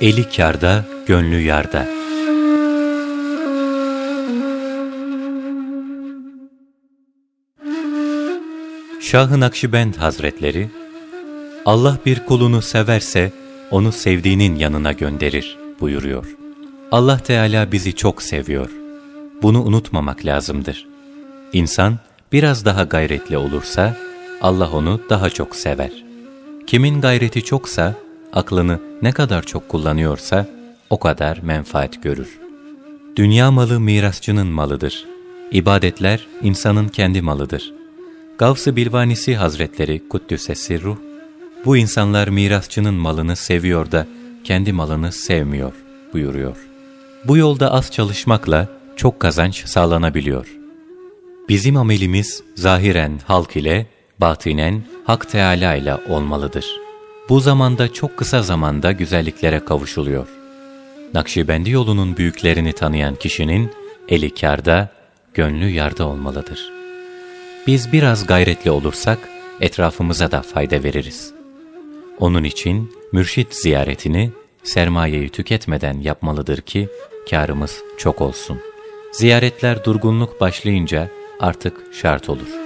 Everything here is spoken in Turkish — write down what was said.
Eli kârda, gönlü yarda. Şah-ı Nakşibend Hazretleri, Allah bir kulunu severse, onu sevdiğinin yanına gönderir buyuruyor. Allah Teala bizi çok seviyor. Bunu unutmamak lazımdır. İnsan biraz daha gayretli olursa, Allah onu daha çok sever. Kimin gayreti çoksa, aklını ne kadar çok kullanıyorsa, o kadar menfaat görür. Dünya malı mirasçının malıdır. İbadetler insanın kendi malıdır. Gavs-ı Bilvanisi Hazretleri Kuddüs'e ruh, bu insanlar mirasçının malını seviyor da kendi malını sevmiyor buyuruyor. Bu yolda az çalışmakla çok kazanç sağlanabiliyor. Bizim amelimiz zahiren halk ile, batinen Hak Teâlâ ile olmalıdır. Bu zamanda çok kısa zamanda güzelliklere kavuşuluyor. Nakşibendi yolunun büyüklerini tanıyan kişinin eli kârda, gönlü yarda olmalıdır. Biz biraz gayretli olursak etrafımıza da fayda veririz. Onun için mürşit ziyaretini sermayeyi tüketmeden yapmalıdır ki kârımız çok olsun. Ziyaretler durgunluk başlayınca artık şart olur.